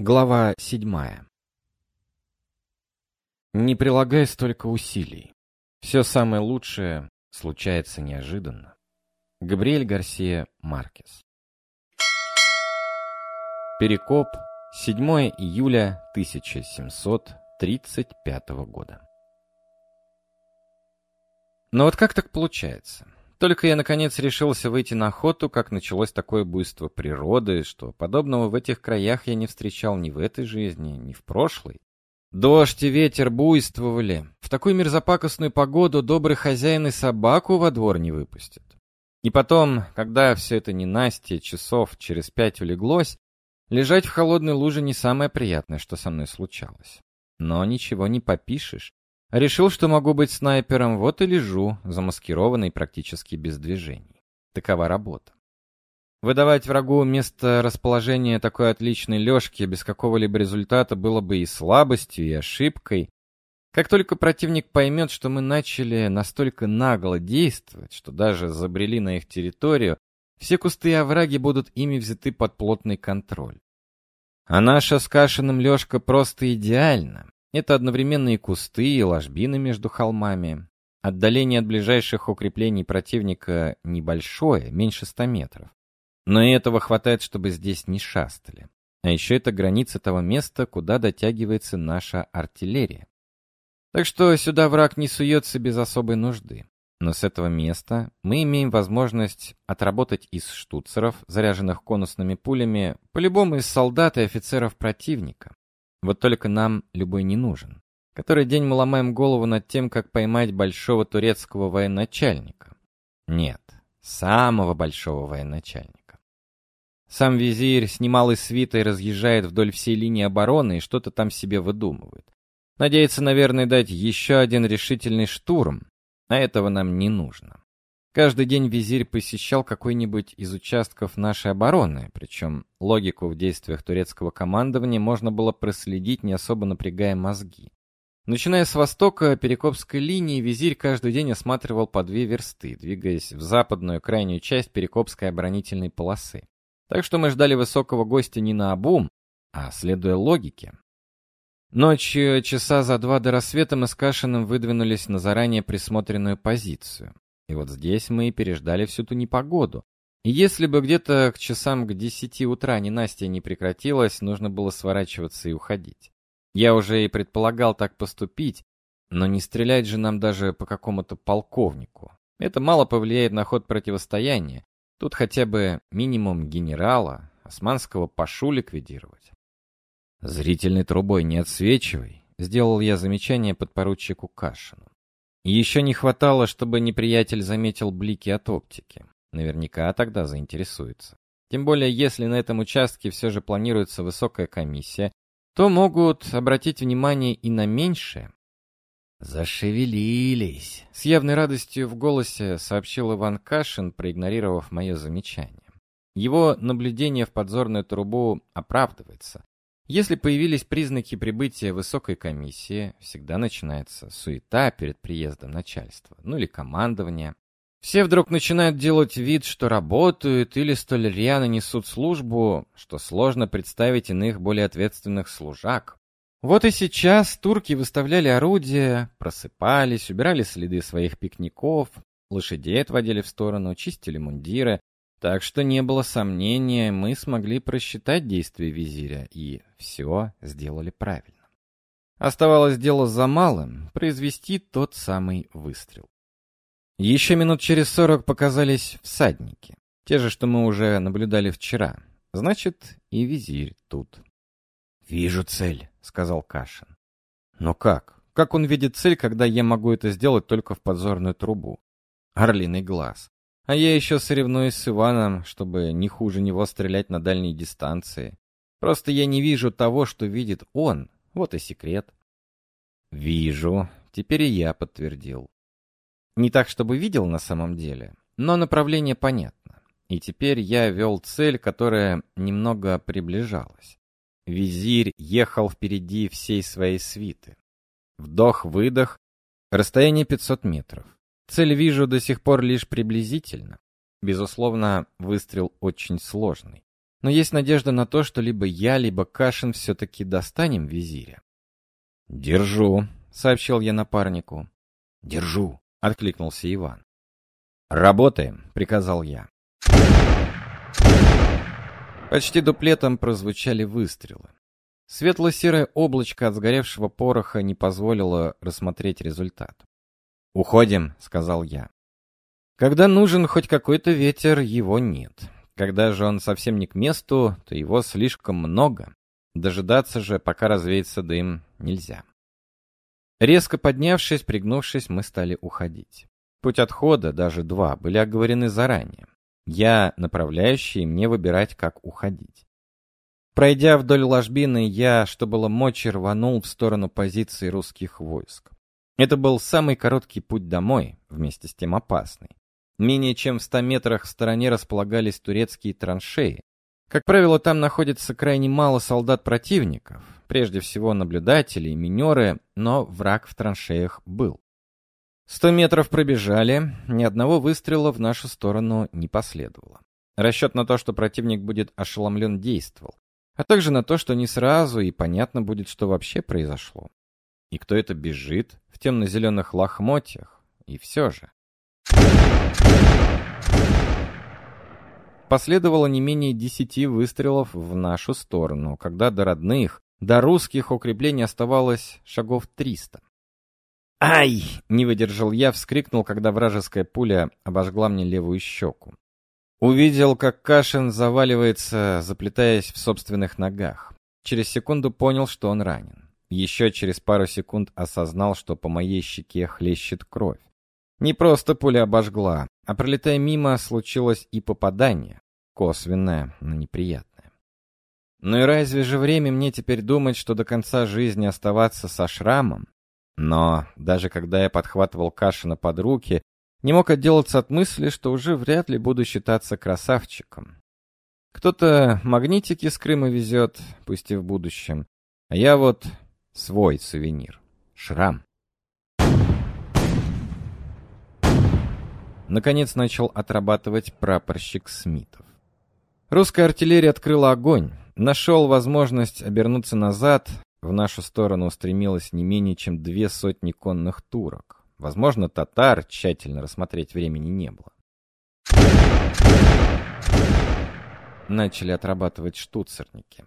Глава седьмая. Не прилагай столько усилий. Все самое лучшее случается неожиданно. Габриэль Гарсия Маркес. Перекоп, 7 июля 1735 года. Но вот как так получается? Только я, наконец, решился выйти на охоту, как началось такое буйство природы, что подобного в этих краях я не встречал ни в этой жизни, ни в прошлой. Дождь и ветер буйствовали. В такую мерзопакостную погоду добрый хозяин и собаку во двор не выпустит. И потом, когда все это ненастье часов через пять улеглось, лежать в холодной луже не самое приятное, что со мной случалось. Но ничего не попишешь. Решил, что могу быть снайпером, вот и лежу, замаскированный практически без движений. Такова работа. Выдавать врагу место расположения такой отличной лёжки без какого-либо результата было бы и слабостью, и ошибкой. Как только противник поймет, что мы начали настолько нагло действовать, что даже забрели на их территорию, все кусты и овраги будут ими взяты под плотный контроль. А наша с Кашиным лёжка просто идеальна. Это одновременно и кусты, и ложбины между холмами. Отдаление от ближайших укреплений противника небольшое, меньше ста метров. Но и этого хватает, чтобы здесь не шастали. А еще это граница того места, куда дотягивается наша артиллерия. Так что сюда враг не суется без особой нужды. Но с этого места мы имеем возможность отработать из штуцеров, заряженных конусными пулями, по-любому из солдат и офицеров противника. Вот только нам любой не нужен. Который день мы ломаем голову над тем, как поймать большого турецкого военачальника. Нет, самого большого военачальника. Сам визирь с немалой свитой разъезжает вдоль всей линии обороны и что-то там себе выдумывает. Надеется, наверное, дать еще один решительный штурм, а этого нам не нужно. Каждый день визирь посещал какой-нибудь из участков нашей обороны, причем логику в действиях турецкого командования можно было проследить, не особо напрягая мозги. Начиная с востока Перекопской линии, визирь каждый день осматривал по две версты, двигаясь в западную крайнюю часть Перекопской оборонительной полосы. Так что мы ждали высокого гостя не на обум, а следуя логике. Ночью, часа за два до рассвета, мы с Кашиным выдвинулись на заранее присмотренную позицию. И вот здесь мы и переждали всю ту непогоду. И если бы где-то к часам к десяти утра ненастье не прекратилось, нужно было сворачиваться и уходить. Я уже и предполагал так поступить, но не стрелять же нам даже по какому-то полковнику. Это мало повлияет на ход противостояния. Тут хотя бы минимум генерала, османского пашу ликвидировать. «Зрительной трубой не отсвечивай», — сделал я замечание подпоручику Кашину. Еще не хватало, чтобы неприятель заметил блики от оптики. Наверняка тогда заинтересуется. Тем более, если на этом участке все же планируется высокая комиссия, то могут обратить внимание и на меньшее. «Зашевелились!» — с явной радостью в голосе сообщил Иван Кашин, проигнорировав мое замечание. Его наблюдение в подзорную трубу оправдывается. Если появились признаки прибытия высокой комиссии, всегда начинается суета перед приездом начальства, ну или командования. Все вдруг начинают делать вид, что работают или столь рьяно несут службу, что сложно представить иных более ответственных служак. Вот и сейчас турки выставляли орудия, просыпались, убирали следы своих пикников, лошадей отводили в сторону, чистили мундиры, так что не было сомнения, мы смогли просчитать действия визиря и все сделали правильно. Оставалось дело за малым — произвести тот самый выстрел. Еще минут через сорок показались всадники. Те же, что мы уже наблюдали вчера. Значит, и визирь тут. «Вижу цель», — сказал Кашин. «Но как? Как он видит цель, когда я могу это сделать только в подзорную трубу?» Орлиный глаз. А я еще соревнуюсь с Иваном, чтобы не хуже него стрелять на дальней дистанции. Просто я не вижу того, что видит он. Вот и секрет. Вижу. Теперь и я подтвердил. Не так, чтобы видел на самом деле, но направление понятно. И теперь я вел цель, которая немного приближалась. Визирь ехал впереди всей своей свиты. Вдох-выдох, расстояние 500 метров. Цель вижу до сих пор лишь приблизительно. Безусловно, выстрел очень сложный. Но есть надежда на то, что либо я, либо Кашин все-таки достанем визиря. «Держу», — сообщил я напарнику. «Держу», — откликнулся Иван. «Работаем», — приказал я. Почти дуплетом прозвучали выстрелы. Светло-серое облачко от сгоревшего пороха не позволило рассмотреть результат. «Уходим», — сказал я. Когда нужен хоть какой-то ветер, его нет. Когда же он совсем не к месту, то его слишком много. Дожидаться же, пока развеется дым, нельзя. Резко поднявшись, пригнувшись, мы стали уходить. Путь отхода, даже два, были оговорены заранее. Я направляющий, мне выбирать, как уходить. Пройдя вдоль ложбины, я, что было мочи, рванул в сторону позиции русских войск. Это был самый короткий путь домой, вместе с тем опасный. Менее чем в ста метрах в стороне располагались турецкие траншеи. Как правило, там находится крайне мало солдат противников, прежде всего наблюдатели и минеры, но враг в траншеях был. Сто метров пробежали, ни одного выстрела в нашу сторону не последовало. Расчет на то, что противник будет ошеломлен, действовал, а также на то, что не сразу и понятно будет, что вообще произошло. И кто это бежит в темно-зеленых лохмотьях, и все же. Последовало не менее десяти выстрелов в нашу сторону, когда до родных, до русских укреплений оставалось шагов триста. «Ай!» — не выдержал я, вскрикнул, когда вражеская пуля обожгла мне левую щеку. Увидел, как Кашин заваливается, заплетаясь в собственных ногах. Через секунду понял, что он ранен. Еще через пару секунд осознал, что по моей щеке хлещет кровь. Не просто пуля обожгла, а пролетая мимо, случилось и попадание. Косвенное, но неприятное. Ну и разве же время мне теперь думать, что до конца жизни оставаться со шрамом? Но даже когда я подхватывал Кашина под руки, не мог отделаться от мысли, что уже вряд ли буду считаться красавчиком. Кто-то магнитики с Крыма везет, пусть и в будущем, а я вот свой сувенир — шрам. Наконец начал отрабатывать прапорщик Смитов. Русская артиллерия открыла огонь, нашел возможность обернуться назад, в нашу сторону устремилось не менее чем две сотни конных турок. Возможно, татар тщательно рассмотреть времени не было. Начали отрабатывать штуцерники.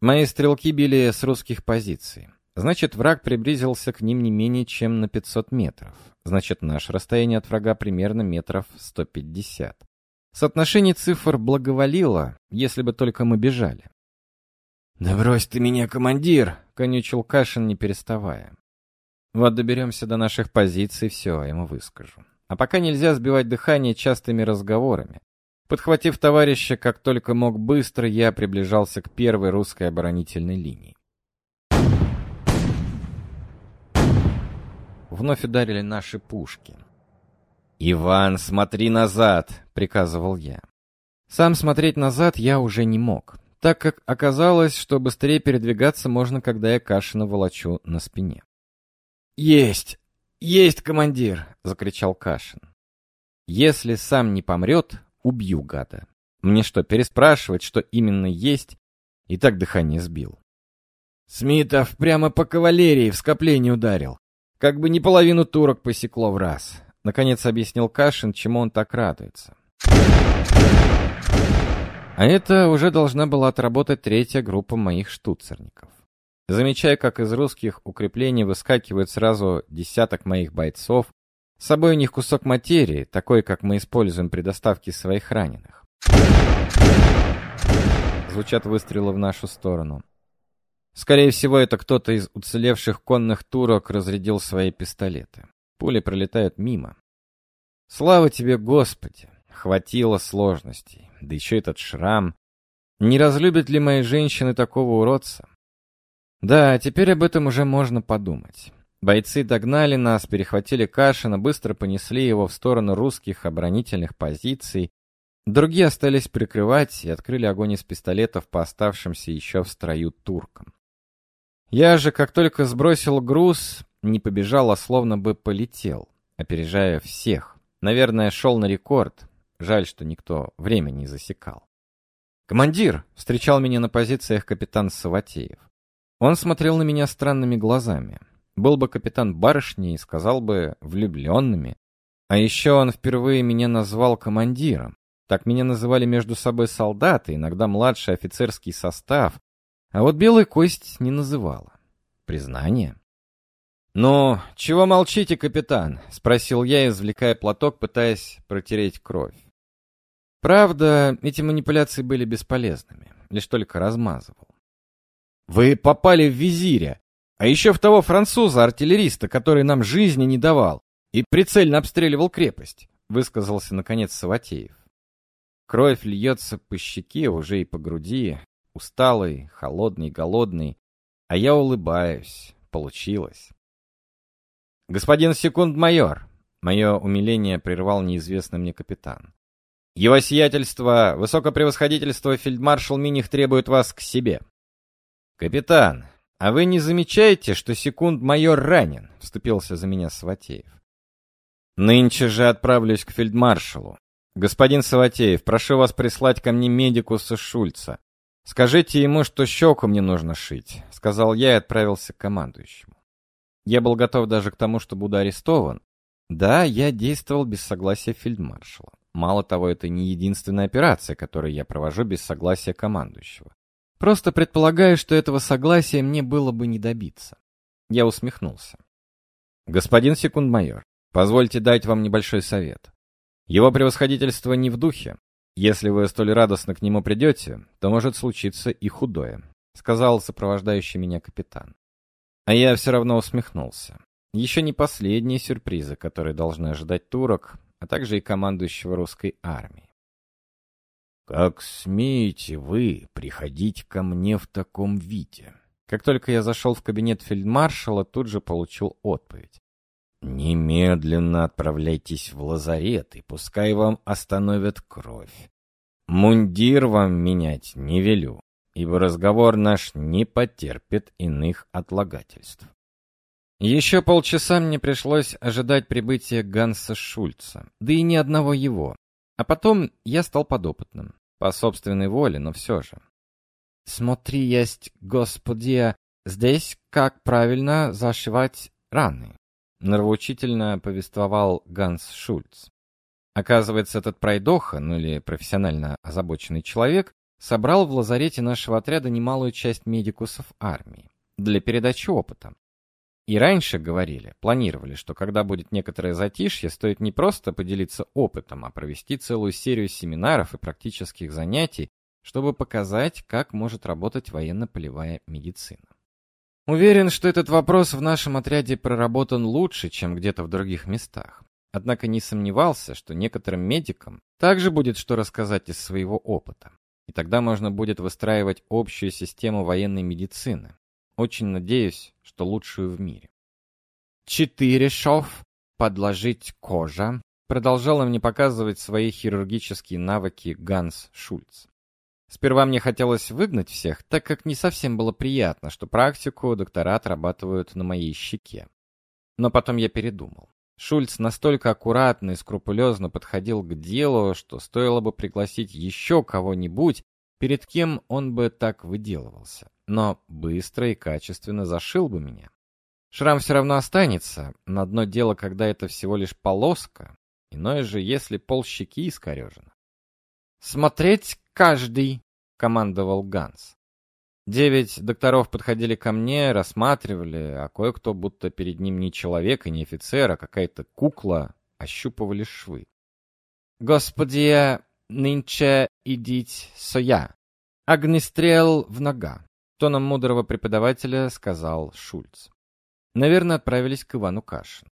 Мои стрелки били с русских позиций. Значит, враг приблизился к ним не менее чем на 500 метров. Значит, наше расстояние от врага примерно метров 150. Соотношение цифр благоволило, если бы только мы бежали. «Да брось ты меня, командир!» — конючил Кашин, не переставая. «Вот доберемся до наших позиций, все, ему выскажу. А пока нельзя сбивать дыхание частыми разговорами. Подхватив товарища, как только мог быстро, я приближался к первой русской оборонительной линии. Вновь ударили наши пушки. «Иван, смотри назад!» — приказывал я. Сам смотреть назад я уже не мог так как оказалось, что быстрее передвигаться можно, когда я Кашина волочу на спине. «Есть! Есть, командир!» — закричал Кашин. «Если сам не помрет, убью гада. Мне что, переспрашивать, что именно есть?» И так дыхание сбил. Смитов прямо по кавалерии в скопление ударил. Как бы не половину турок посекло в раз. Наконец объяснил Кашин, чему он так радуется. А это уже должна была отработать третья группа моих штуцерников. Замечая, как из русских укреплений выскакивает сразу десяток моих бойцов, с собой у них кусок материи, такой, как мы используем при доставке своих раненых. Звучат выстрелы в нашу сторону. Скорее всего, это кто-то из уцелевших конных турок разрядил свои пистолеты. Пули пролетают мимо. Слава тебе, Господи! Хватило сложностей да еще этот шрам. Не разлюбят ли мои женщины такого уродца? Да, теперь об этом уже можно подумать. Бойцы догнали нас, перехватили Кашина, быстро понесли его в сторону русских оборонительных позиций. Другие остались прикрывать и открыли огонь из пистолетов по оставшимся еще в строю туркам. Я же, как только сбросил груз, не побежал, а словно бы полетел, опережая всех. Наверное, шел на рекорд, Жаль, что никто время не засекал. «Командир!» — встречал меня на позициях капитан Саватеев. Он смотрел на меня странными глазами. Был бы капитан барышней, сказал бы влюбленными. А еще он впервые меня назвал командиром. Так меня называли между собой солдаты, иногда младший офицерский состав. А вот белая кость не называла. Признание. «Ну, чего молчите, капитан?» — спросил я, извлекая платок, пытаясь протереть кровь. Правда, эти манипуляции были бесполезными, лишь только размазывал. «Вы попали в визиря, а еще в того француза-артиллериста, который нам жизни не давал и прицельно обстреливал крепость», — высказался, наконец, Саватеев. Кровь льется по щеке, уже и по груди, усталый, холодный, голодный, а я улыбаюсь. Получилось. «Господин секунд-майор!» Мое умиление прервал неизвестный мне капитан. Его сиятельство, высокопревосходительство фельдмаршал Миних требует вас к себе. Капитан, а вы не замечаете, что секунд-майор ранен? Вступился за меня Саватеев. Нынче же отправлюсь к фельдмаршалу. Господин Саватеев, прошу вас прислать ко мне медикуса Шульца. Скажите ему, что щеку мне нужно шить, сказал я и отправился к командующему. Я был готов даже к тому, что буду арестован. Да, я действовал без согласия фельдмаршала. Мало того, это не единственная операция, которую я провожу без согласия командующего. Просто предполагаю, что этого согласия мне было бы не добиться. Я усмехнулся. Господин секунд-майор, позвольте дать вам небольшой совет. Его превосходительство не в духе. Если вы столь радостно к нему придете, то может случиться и худое, сказал сопровождающий меня капитан. А я все равно усмехнулся. Еще не последние сюрпризы, которые должны ожидать турок, а также и командующего русской армией. «Как смеете вы приходить ко мне в таком виде?» Как только я зашел в кабинет фельдмаршала, тут же получил отповедь. «Немедленно отправляйтесь в лазарет, и пускай вам остановят кровь. Мундир вам менять не велю, ибо разговор наш не потерпит иных отлагательств. Еще полчаса мне пришлось ожидать прибытия Ганса Шульца, да и ни одного его. А потом я стал подопытным. По собственной воле, но все же. «Смотри, есть, господи, здесь как правильно зашивать раны», нравоучительно повествовал Ганс Шульц. Оказывается, этот пройдоха, ну или профессионально озабоченный человек, собрал в лазарете нашего отряда немалую часть медикусов армии для передачи опыта. И раньше говорили, планировали, что когда будет некоторое затишье, стоит не просто поделиться опытом, а провести целую серию семинаров и практических занятий, чтобы показать, как может работать военно-полевая медицина. Уверен, что этот вопрос в нашем отряде проработан лучше, чем где-то в других местах. Однако не сомневался, что некоторым медикам также будет что рассказать из своего опыта. И тогда можно будет выстраивать общую систему военной медицины, очень надеюсь, что лучшую в мире. Четыре шов, подложить кожа, продолжала мне показывать свои хирургические навыки Ганс Шульц. Сперва мне хотелось выгнать всех, так как не совсем было приятно, что практику доктора отрабатывают на моей щеке. Но потом я передумал. Шульц настолько аккуратно и скрупулезно подходил к делу, что стоило бы пригласить еще кого-нибудь, перед кем он бы так выделывался но быстро и качественно зашил бы меня. Шрам все равно останется, но одно дело, когда это всего лишь полоска, иное же, если пол щеки искорежено. «Смотреть каждый!» — командовал Ганс. Девять докторов подходили ко мне, рассматривали, а кое-кто, будто перед ним не человек и не офицер, а какая-то кукла, ощупывали швы. «Господи, нынче идите соя, огнестрел в нога!» Тоном мудрого преподавателя сказал Шульц. Наверное, отправились к Ивану Кашин.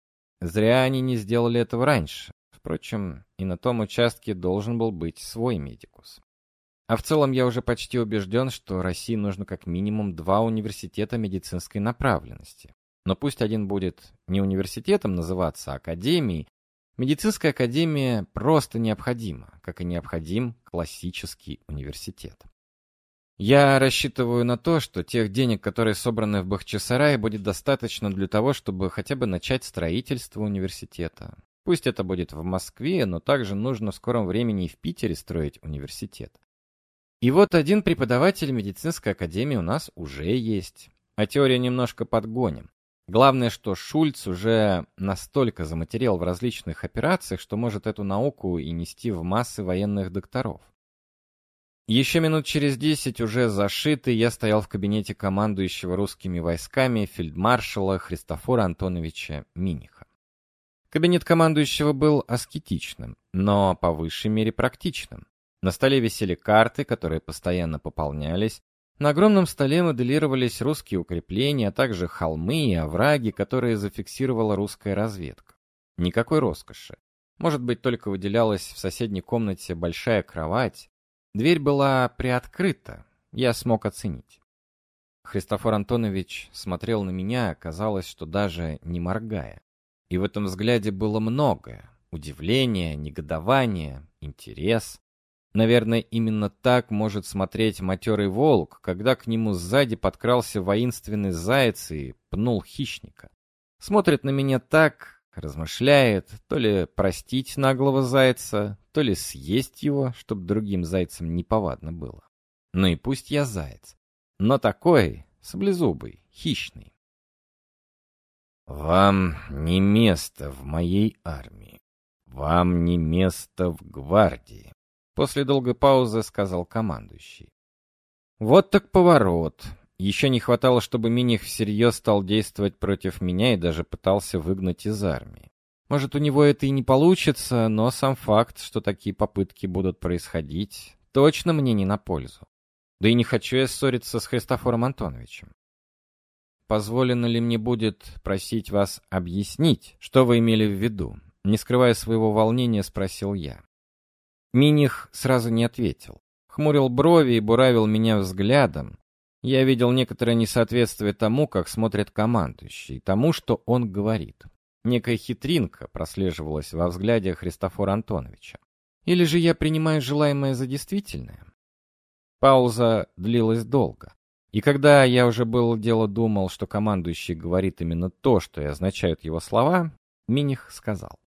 Зря они не сделали этого раньше. Впрочем, и на том участке должен был быть свой медикус. А в целом я уже почти убежден, что России нужно как минимум два университета медицинской направленности. Но пусть один будет не университетом называться, а академией, медицинская академия просто необходима, как и необходим классический университет. Я рассчитываю на то, что тех денег, которые собраны в Бахчисарае, будет достаточно для того, чтобы хотя бы начать строительство университета. Пусть это будет в Москве, но также нужно в скором времени и в Питере строить университет. И вот один преподаватель медицинской академии у нас уже есть. А теорию немножко подгоним. Главное, что Шульц уже настолько заматерел в различных операциях, что может эту науку и нести в массы военных докторов. Еще минут через десять, уже зашитый, я стоял в кабинете командующего русскими войсками фельдмаршала Христофора Антоновича Миниха. Кабинет командующего был аскетичным, но по высшей мере практичным. На столе висели карты, которые постоянно пополнялись, на огромном столе моделировались русские укрепления, а также холмы и овраги, которые зафиксировала русская разведка. Никакой роскоши. Может быть, только выделялась в соседней комнате большая кровать. Дверь была приоткрыта, я смог оценить. Христофор Антонович смотрел на меня, казалось, что даже не моргая. И в этом взгляде было многое. Удивление, негодование, интерес. Наверное, именно так может смотреть матерый волк, когда к нему сзади подкрался воинственный заяц и пнул хищника. Смотрит на меня так, размышляет, то ли простить наглого зайца, то ли съесть его, чтобы другим зайцам неповадно было. Ну и пусть я заяц, но такой, саблезубый, хищный. «Вам не место в моей армии. Вам не место в гвардии», После долгой паузы сказал командующий. Вот так поворот. Еще не хватало, чтобы Миних всерьез стал действовать против меня и даже пытался выгнать из армии. Может, у него это и не получится, но сам факт, что такие попытки будут происходить, точно мне не на пользу. Да и не хочу я ссориться с Христофором Антоновичем. Позволено ли мне будет просить вас объяснить, что вы имели в виду? Не скрывая своего волнения, спросил я. Миних сразу не ответил. Хмурил брови и буравил меня взглядом. Я видел некоторое несоответствие тому, как смотрит командующий, тому, что он говорит. Некая хитринка прослеживалась во взгляде Христофора Антоновича. Или же я принимаю желаемое за действительное? Пауза длилась долго. И когда я уже было дело думал, что командующий говорит именно то, что и означают его слова, Миних сказал.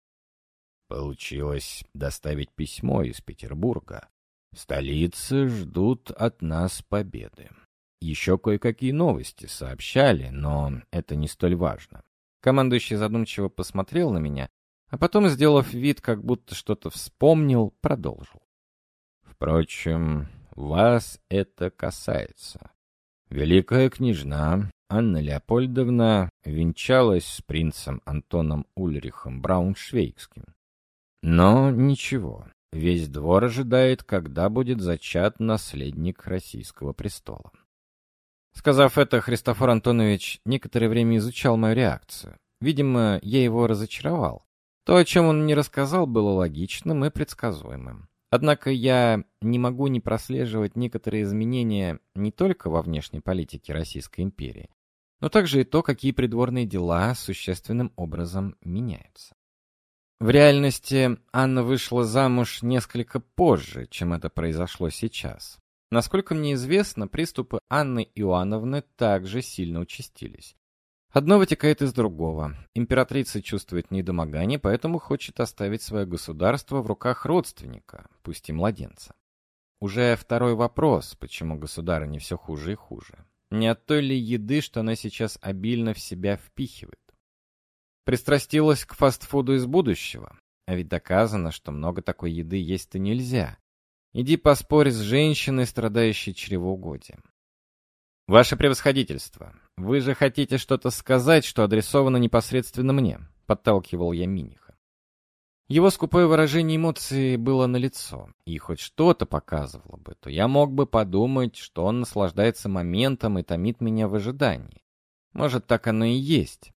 Получилось доставить письмо из Петербурга. Столицы ждут от нас победы. Еще кое-какие новости сообщали, но это не столь важно. Командующий задумчиво посмотрел на меня, а потом, сделав вид, как будто что-то вспомнил, продолжил. Впрочем, вас это касается. Великая княжна Анна Леопольдовна венчалась с принцем Антоном Ульрихом Брауншвейгским. Но ничего, весь двор ожидает, когда будет зачат наследник российского престола. Сказав это, Христофор Антонович некоторое время изучал мою реакцию. Видимо, я его разочаровал. То, о чем он мне рассказал, было логичным и предсказуемым. Однако я не могу не прослеживать некоторые изменения не только во внешней политике Российской империи, но также и то, какие придворные дела существенным образом меняются. В реальности Анна вышла замуж несколько позже, чем это произошло сейчас. Насколько мне известно, приступы Анны Иоанновны также сильно участились. Одно вытекает из другого. Императрица чувствует недомогание, поэтому хочет оставить свое государство в руках родственника, пусть и младенца. Уже второй вопрос, почему государыне все хуже и хуже. Не от той ли еды, что она сейчас обильно в себя впихивает? Пристрастилась к фастфуду из будущего. А ведь доказано, что много такой еды есть-то нельзя. Иди поспорь с женщиной, страдающей чревоугодием. Ваше превосходительство, вы же хотите что-то сказать, что адресовано непосредственно мне, подталкивал я Миниха. Его скупое выражение эмоций было налицо, и хоть что-то показывало бы, то я мог бы подумать, что он наслаждается моментом и томит меня в ожидании. Может, так оно и есть.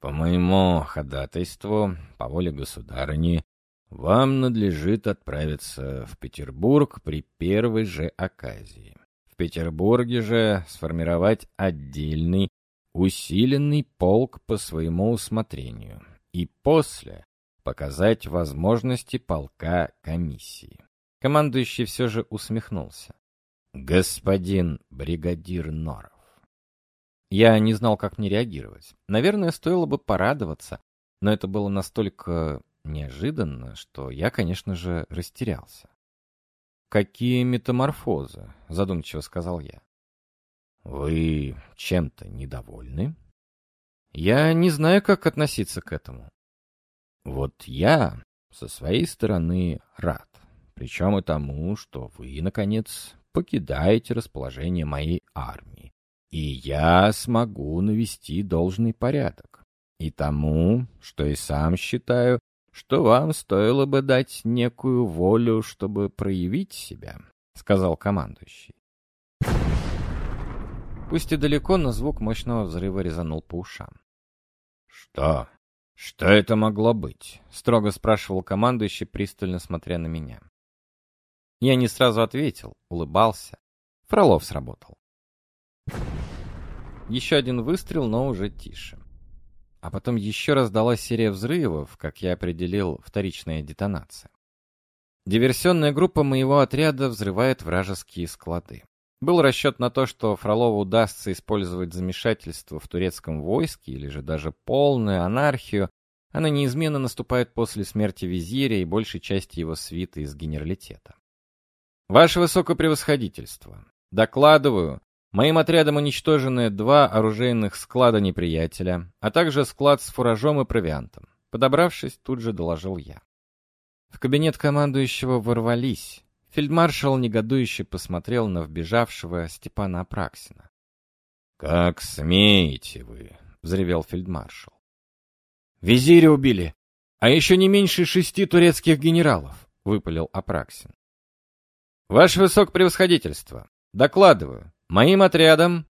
По моему ходатайству, по воле государыни, вам надлежит отправиться в Петербург при первой же оказии. В Петербурге же сформировать отдельный, усиленный полк по своему усмотрению и после показать возможности полка комиссии. Командующий все же усмехнулся. Господин бригадир Норов. Я не знал, как мне реагировать. Наверное, стоило бы порадоваться, но это было настолько неожиданно, что я, конечно же, растерялся. какие метаморфозы?» — задумчиво сказал я. «Вы чем-то недовольны?» «Я не знаю, как относиться к этому». «Вот я, со своей стороны, рад. Причем и тому, что вы, наконец, покидаете расположение моей армии. И я смогу навести должный порядок. И тому, что и сам считаю, что вам стоило бы дать некую волю, чтобы проявить себя», — сказал командующий. Пусть и далеко, но звук мощного взрыва резанул по ушам. «Что? Что это могло быть?» — строго спрашивал командующий, пристально смотря на меня. Я не сразу ответил, улыбался. Фролов сработал. Еще один выстрел, но уже тише. А потом еще раздалась серия взрывов, как я определил, вторичная детонация. Диверсионная группа моего отряда взрывает вражеские склады. Был расчет на то, что Фролову удастся использовать замешательство в турецком войске или же даже полную анархию. Она неизменно наступает после смерти визиря и большей части его свиты из генералитета. Ваше Высокопревосходительство, докладываю, моим отрядом уничтожены два оружейных склада неприятеля, а также склад с фуражом и провиантом. Подобравшись, тут же доложил я. В кабинет командующего ворвались. Фельдмаршал негодующе посмотрел на вбежавшего Степана Апраксина. «Как смеете вы!» — взревел фельдмаршал. «Визиря убили, а еще не меньше шести турецких генералов!» — выпалил Апраксин. «Ваше высокопревосходительство, докладываю, моим отрядом